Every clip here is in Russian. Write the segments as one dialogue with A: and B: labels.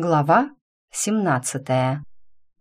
A: Глава 17.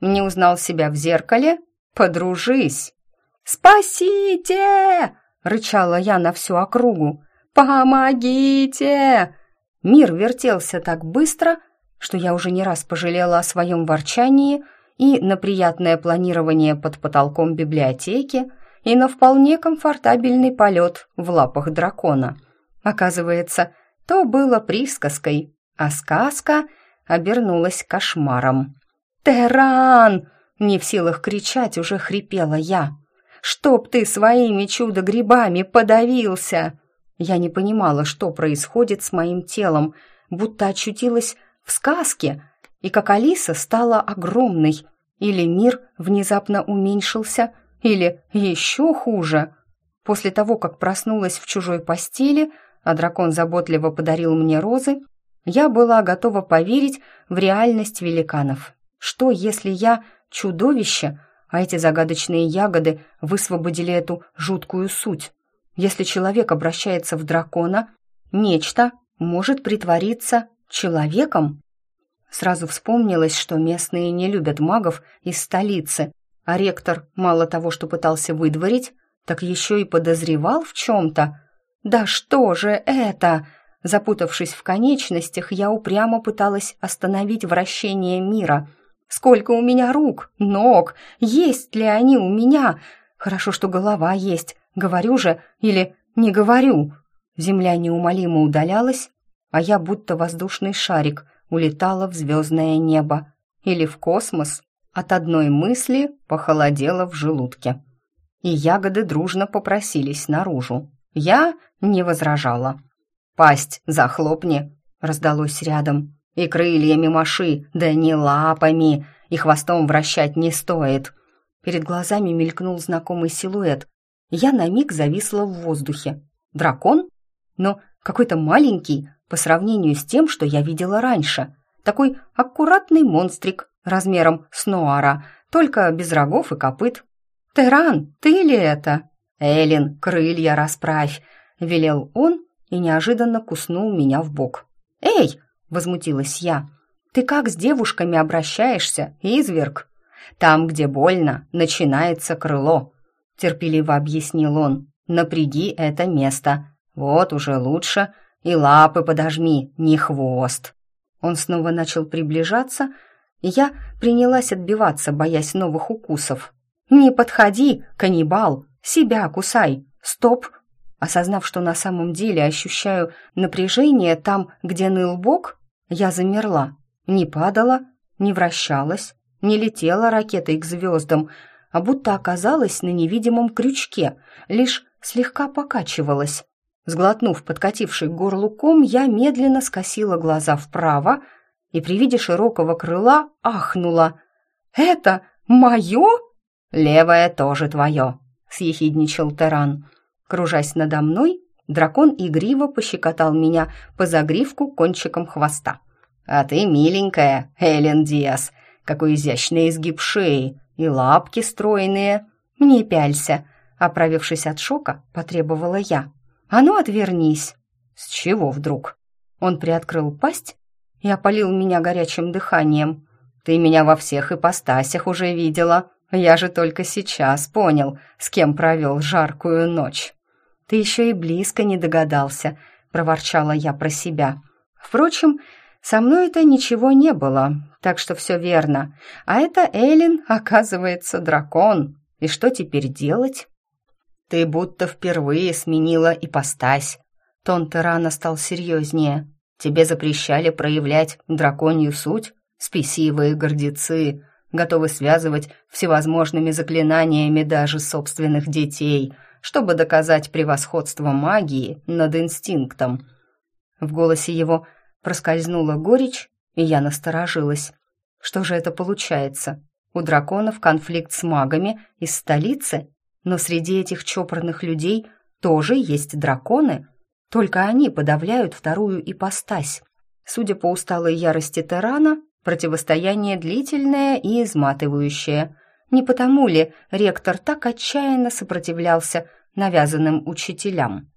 A: Не узнал себя в зеркале? Подружись. Спасите! рычала я на всю округу. Помогите! Мир вертелся так быстро, что я уже не раз пожалела о своем ворчании и на приятное планирование под потолком библиотеки, и на вполне комфортабельный полет в лапах дракона. Оказывается, то было присказкой, а сказка — обернулась кошмаром. «Теран!» — не в силах кричать, уже хрипела я. «Чтоб ты своими чудо-грибами подавился!» Я не понимала, что происходит с моим телом, будто очутилась в сказке, и как Алиса стала огромной, или мир внезапно уменьшился, или еще хуже. После того, как проснулась в чужой постели, а дракон заботливо подарил мне розы, я была готова поверить в реальность великанов. Что, если я чудовище, а эти загадочные ягоды высвободили эту жуткую суть? Если человек обращается в дракона, нечто может притвориться человеком? Сразу вспомнилось, что местные не любят магов из столицы, а ректор мало того, что пытался выдворить, так еще и подозревал в чем-то. «Да что же это?» Запутавшись в конечностях, я упрямо пыталась остановить вращение мира. «Сколько у меня рук, ног? Есть ли они у меня? Хорошо, что голова есть. Говорю же или не говорю?» Земля неумолимо удалялась, а я будто воздушный шарик улетала в звездное небо или в космос. От одной мысли похолодело в желудке. И ягоды дружно попросились наружу. Я не возражала. «Пасть захлопни!» — раздалось рядом. «И крыльями маши, да не лапами, и хвостом вращать не стоит!» Перед глазами мелькнул знакомый силуэт. Я на миг зависла в воздухе. «Дракон? Но какой-то маленький по сравнению с тем, что я видела раньше. Такой аккуратный монстрик размером с нуара, только без рогов и копыт. «Теран, ты ли это?» «Эллин, крылья расправь!» — велел он и неожиданно куснул меня в бок. «Эй!» — возмутилась я. «Ты как с девушками обращаешься, изверг?» «Там, где больно, начинается крыло», — терпеливо объяснил он. «Напряги это место. Вот уже лучше. И лапы подожми, не хвост». Он снова начал приближаться, и я принялась отбиваться, боясь новых укусов. «Не подходи, каннибал! Себя кусай! Стоп! Осознав, что на самом деле ощущаю напряжение там, где ныл бок, я замерла. Не падала, не вращалась, не летела ракетой к звездам, а будто оказалась на невидимом крючке, лишь слегка покачивалась. Сглотнув подкативший к горлу ком, я медленно скосила глаза вправо и при виде широкого крыла ахнула. «Это мое?» «Левое тоже твое», — съехидничал Теран. Кружась надо мной, дракон игриво пощекотал меня по загривку кончиком хвоста. «А ты миленькая, Эллен Диас, какой изящный изгиб шеи и лапки стройные!» «Не пялься!» Оправившись от шока, потребовала я. «А ну, отвернись!» «С чего вдруг?» Он приоткрыл пасть и опалил меня горячим дыханием. «Ты меня во всех ипостасях уже видела. Я же только сейчас понял, с кем провел жаркую ночь». «Ты еще и близко не догадался», — проворчала я про себя. «Впрочем, со мной-то ничего не было, так что все верно. А это Эллен, оказывается, дракон. И что теперь делать?» «Ты будто впервые сменила ипостась». Тон Терана стал серьезнее. «Тебе запрещали проявлять драконью суть? Спесивые гордецы, готовы связывать всевозможными заклинаниями даже собственных детей» чтобы доказать превосходство магии над инстинктом. В голосе его проскользнула горечь, и я насторожилась. Что же это получается? У драконов конфликт с магами из столицы, но среди этих чопорных людей тоже есть драконы, только они подавляют вторую ипостась. Судя по усталой ярости Терана, противостояние длительное и изматывающее. Не потому ли ректор так отчаянно сопротивлялся навязанным учителям.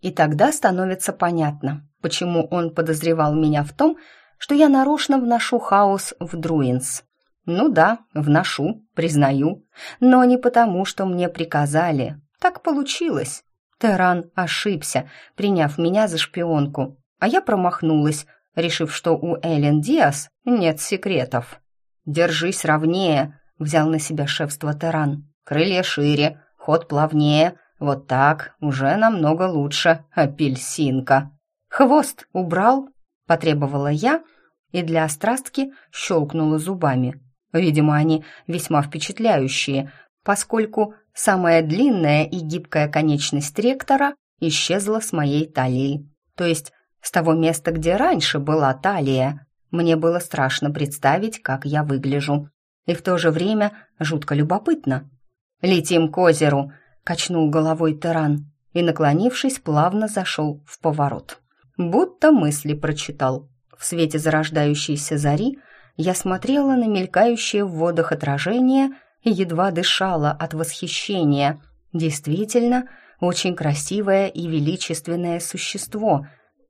A: И тогда становится понятно, почему он подозревал меня в том, что я нарочно вношу хаос в Друинс. Ну да, вношу, признаю, но не потому, что мне приказали. Так получилось. Теран ошибся, приняв меня за шпионку, а я промахнулась, решив, что у Эллен Диас нет секретов. «Держись ровнее», — взял на себя шефство Теран. «Крылья шире, ход плавнее. Вот так, уже намного лучше, апельсинка». «Хвост убрал?» — потребовала я, и для острастки щелкнула зубами. Видимо, они весьма впечатляющие, поскольку самая длинная и гибкая конечность ректора исчезла с моей талии. То есть с того места, где раньше была талия. Мне было страшно представить, как я выгляжу. И в то же время жутко любопытно. «Летим к озеру!» — качнул головой Теран и, наклонившись, плавно зашел в поворот. Будто мысли прочитал. В свете зарождающейся зари я смотрела на мелькающее в водах отражение и едва дышала от восхищения. Действительно, очень красивое и величественное существо.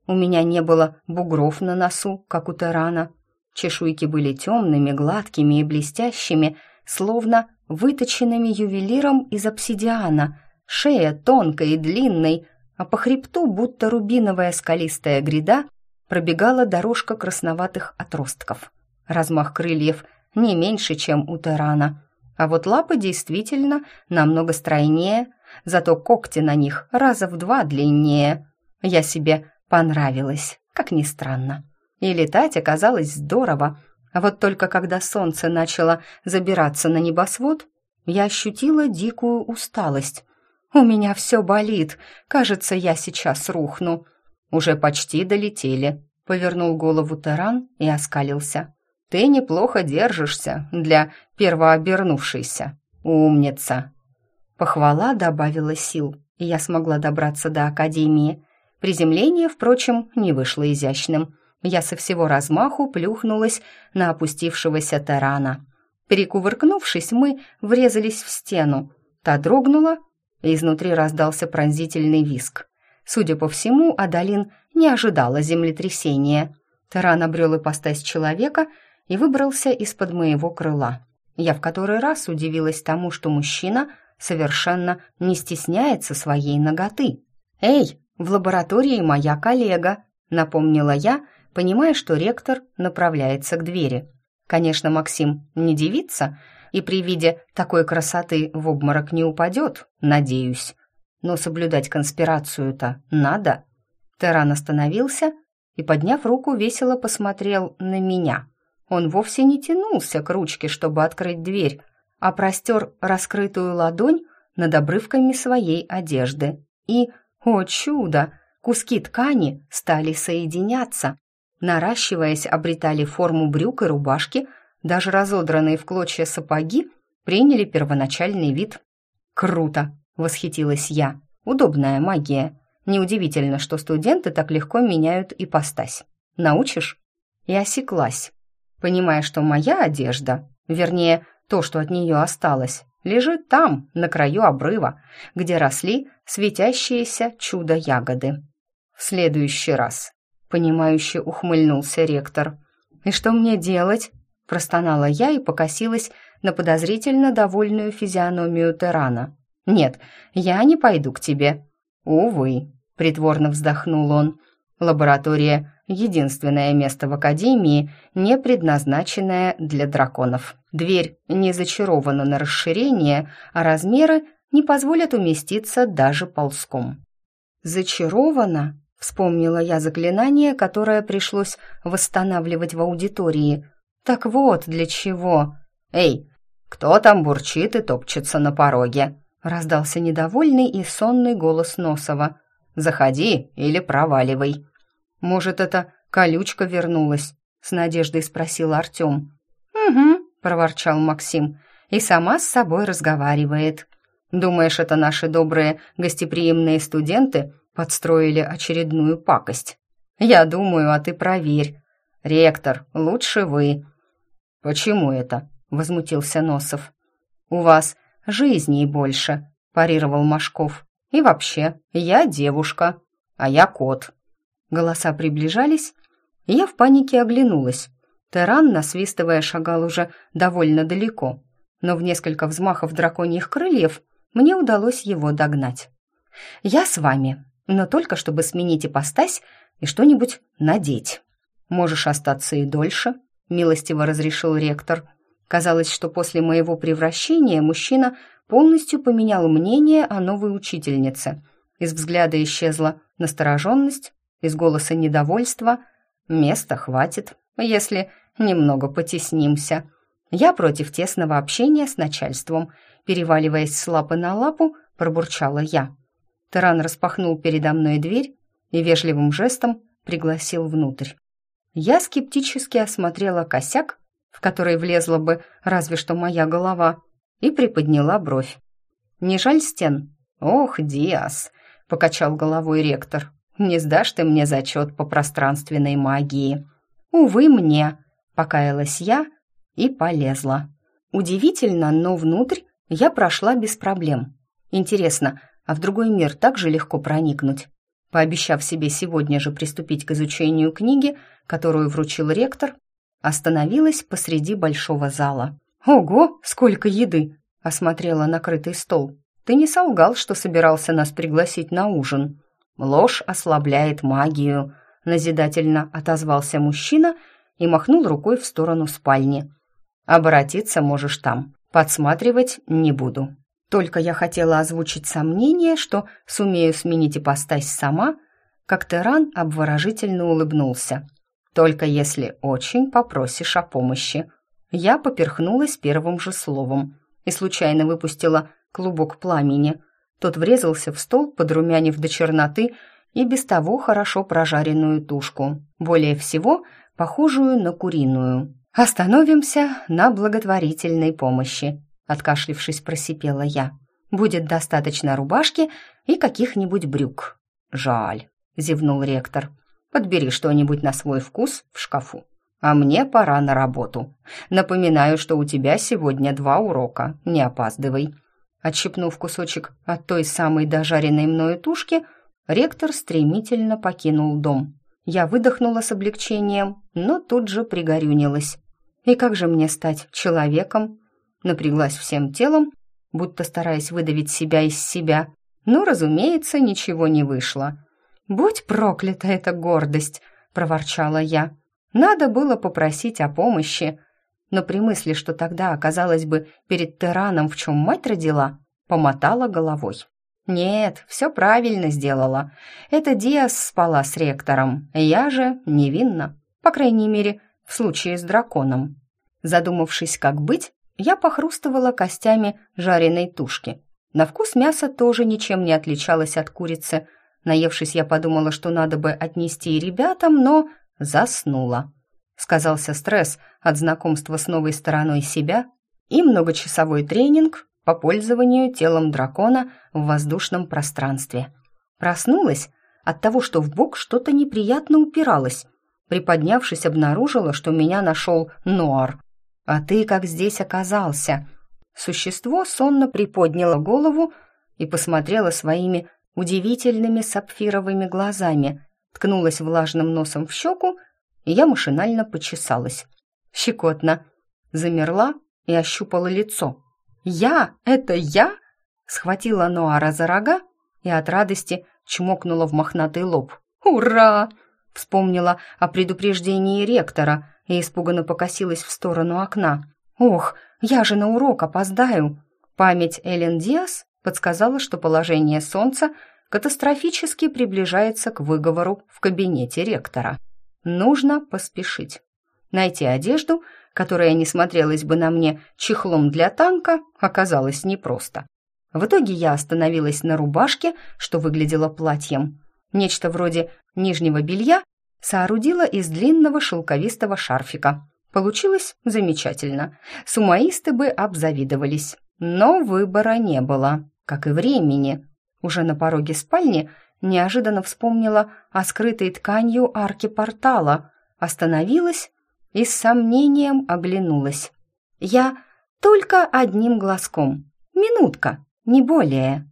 A: У меня не было бугров на носу, как у Тарана. Чешуйки были темными, гладкими и блестящими, словно выточенными ювелиром из обсидиана. Шея тонкой и длинной, а по хребту, будто рубиновая скалистая гряда, пробегала дорожка красноватых отростков. Размах крыльев не меньше, чем у Терана. А вот лапы действительно намного стройнее, зато когти на них раза в два длиннее. Я себе понравилась, как ни странно. И летать оказалось здорово. А вот только когда солнце начало забираться на небосвод, я ощутила дикую усталость. «У меня все болит. Кажется, я сейчас рухну». «Уже почти долетели», — повернул голову Таран и оскалился. Ты неплохо держишься для первообернувшейся. Умница!» Похвала добавила сил, и я смогла добраться до академии. Приземление, впрочем, не вышло изящным. Я со всего размаху плюхнулась на опустившегося тарана. Перекувыркнувшись, мы врезались в стену. Та дрогнула, и изнутри раздался пронзительный виск. Судя по всему, Адалин не ожидала землетрясения. Таран обрел ипостась человека — и выбрался из-под моего крыла. Я в который раз удивилась тому, что мужчина совершенно не стесняется своей ноготы. «Эй, в лаборатории моя коллега», — напомнила я, понимая, что ректор направляется к двери. Конечно, Максим не девица и при виде такой красоты в обморок не упадет, надеюсь. Но соблюдать конспирацию-то надо. Теран остановился и, подняв руку, весело посмотрел на меня. Он вовсе не тянулся к ручке, чтобы открыть дверь, а простер раскрытую ладонь над обрывками своей одежды. И, о чудо, куски ткани стали соединяться. Наращиваясь, обретали форму брюк и рубашки, даже разодранные в клочья сапоги приняли первоначальный вид. «Круто!» — восхитилась я. «Удобная магия. Неудивительно, что студенты так легко меняют ипостась. Научишь?» И осеклась понимая, что моя одежда, вернее, то, что от нее осталось, лежит там, на краю обрыва, где росли светящиеся чудо-ягоды. В следующий раз, понимающе ухмыльнулся ректор. «И что мне делать?» – простонала я и покосилась на подозрительно довольную физиономию Терана. «Нет, я не пойду к тебе». «Увы», – притворно вздохнул он. «Лаборатория единственное место в Академии, не предназначенное для драконов. Дверь не зачарована на расширение, а размеры не позволят уместиться даже ползком. «Зачарована?» — вспомнила я заклинание, которое пришлось восстанавливать в аудитории. «Так вот, для чего?» «Эй, кто там бурчит и топчется на пороге?» — раздался недовольный и сонный голос Носова. «Заходи или проваливай». «Может, это колючка вернулась?» — с надеждой спросил Артем. «Угу», — проворчал Максим, — «и сама с собой разговаривает. Думаешь, это наши добрые гостеприимные студенты подстроили очередную пакость? Я думаю, а ты проверь. Ректор, лучше вы». «Почему это?» — возмутился Носов. «У вас жизней больше», — парировал Машков. «И вообще, я девушка, а я кот». Голоса приближались, Я в панике оглянулась. Теран, насвистывая, шагал уже довольно далеко, но в несколько взмахов драконьих крыльев мне удалось его догнать. «Я с вами, но только чтобы сменить ипостась и что-нибудь надеть. Можешь остаться и дольше», — милостиво разрешил ректор. Казалось, что после моего превращения мужчина полностью поменял мнение о новой учительнице. Из взгляда исчезла настороженность, из голоса недовольство. Места хватит, если немного потеснимся. Я против тесного общения с начальством. Переваливаясь с лапы на лапу, пробурчала я. Таран распахнул передо мной дверь и вежливым жестом пригласил внутрь. Я скептически осмотрела косяк, в который влезла бы разве что моя голова, и приподняла бровь. «Не жаль стен?» «Ох, Диас!» — покачал головой ректор. «Не сдашь ты мне зачет по пространственной магии?» «Увы, мне!» — покаялась я и полезла. Удивительно, но внутрь я прошла без проблем. Интересно, а в другой мир так же легко проникнуть? Пообещав себе сегодня же приступить к изучению книги, которую вручил ректор, остановилась посреди большого зала. «Ого, сколько еды!» — осмотрела накрытый стол. «Ты не солгал, что собирался нас пригласить на ужин?» «Ложь ослабляет магию», — назидательно отозвался мужчина и махнул рукой в сторону спальни. «Обратиться можешь там, подсматривать не буду». Только я хотела озвучить сомнение, что сумею сменить ипостась сама, как Теран обворожительно улыбнулся. «Только если очень попросишь о помощи». Я поперхнулась первым же словом и случайно выпустила клубок пламени. Тот врезался в стол, подрумянив до черноты и без того хорошо прожаренную тушку, более всего похожую на куриную. «Остановимся на благотворительной помощи», — откашлившись, просипела я. «Будет достаточно рубашки и каких-нибудь брюк». «Жаль», — зевнул ректор. «Подбери что-нибудь на свой вкус в шкафу. А мне пора на работу. Напоминаю, что у тебя сегодня два урока. Не опаздывай». Отщипнув кусочек от той самой дожаренной мною тушки, ректор стремительно покинул дом. Я выдохнула с облегчением, но тут же пригорюнилась. И как же мне стать человеком? Напряглась всем телом, будто стараясь выдавить себя из себя. Но, разумеется, ничего не вышло. «Будь проклята эта гордость!» — проворчала я. «Надо было попросить о помощи». Но при мысли, что тогда оказалась бы перед тираном, в чем мать родила, помотала головой. «Нет, все правильно сделала. Это Диас спала с ректором, я же невинна. По крайней мере, в случае с драконом. Задумавшись, как быть, я похрустывала костями жареной тушки. На вкус мясо тоже ничем не отличалось от курицы. Наевшись, я подумала, что надо бы отнести и ребятам, но заснула. Сказался стресс от знакомства с новой стороной себя и многочасовой тренинг по пользованию телом дракона в воздушном пространстве. Проснулась от того, что в бок что-то неприятно упиралось, Приподнявшись, обнаружила, что меня нашел Нуар. «А ты как здесь оказался?» Существо сонно приподняло голову и посмотрело своими удивительными сапфировыми глазами, ткнулась влажным носом в щеку, и я машинально почесалась. Щекотно. Замерла и ощупала лицо. «Я? Это я?» Схватила Нуара за рога и от радости чмокнула в мохнатый лоб. «Ура!» Вспомнила о предупреждении ректора и испуганно покосилась в сторону окна. «Ох, я же на урок опоздаю!» Память Эллен Диас подсказала, что положение солнца катастрофически приближается к выговору в кабинете ректора. Нужно поспешить. Найти одежду, которая не смотрелась бы на мне чехлом для танка, оказалось непросто. В итоге я остановилась на рубашке, что выглядело платьем. Нечто вроде нижнего белья соорудила из длинного шелковистого шарфика. Получилось замечательно. Сумаисты бы обзавидовались. Но выбора не было, как и времени. Уже на пороге спальни неожиданно вспомнила о скрытой тканью арки портала, остановилась и с сомнением оглянулась. Я только одним глазком. Минутка, не более.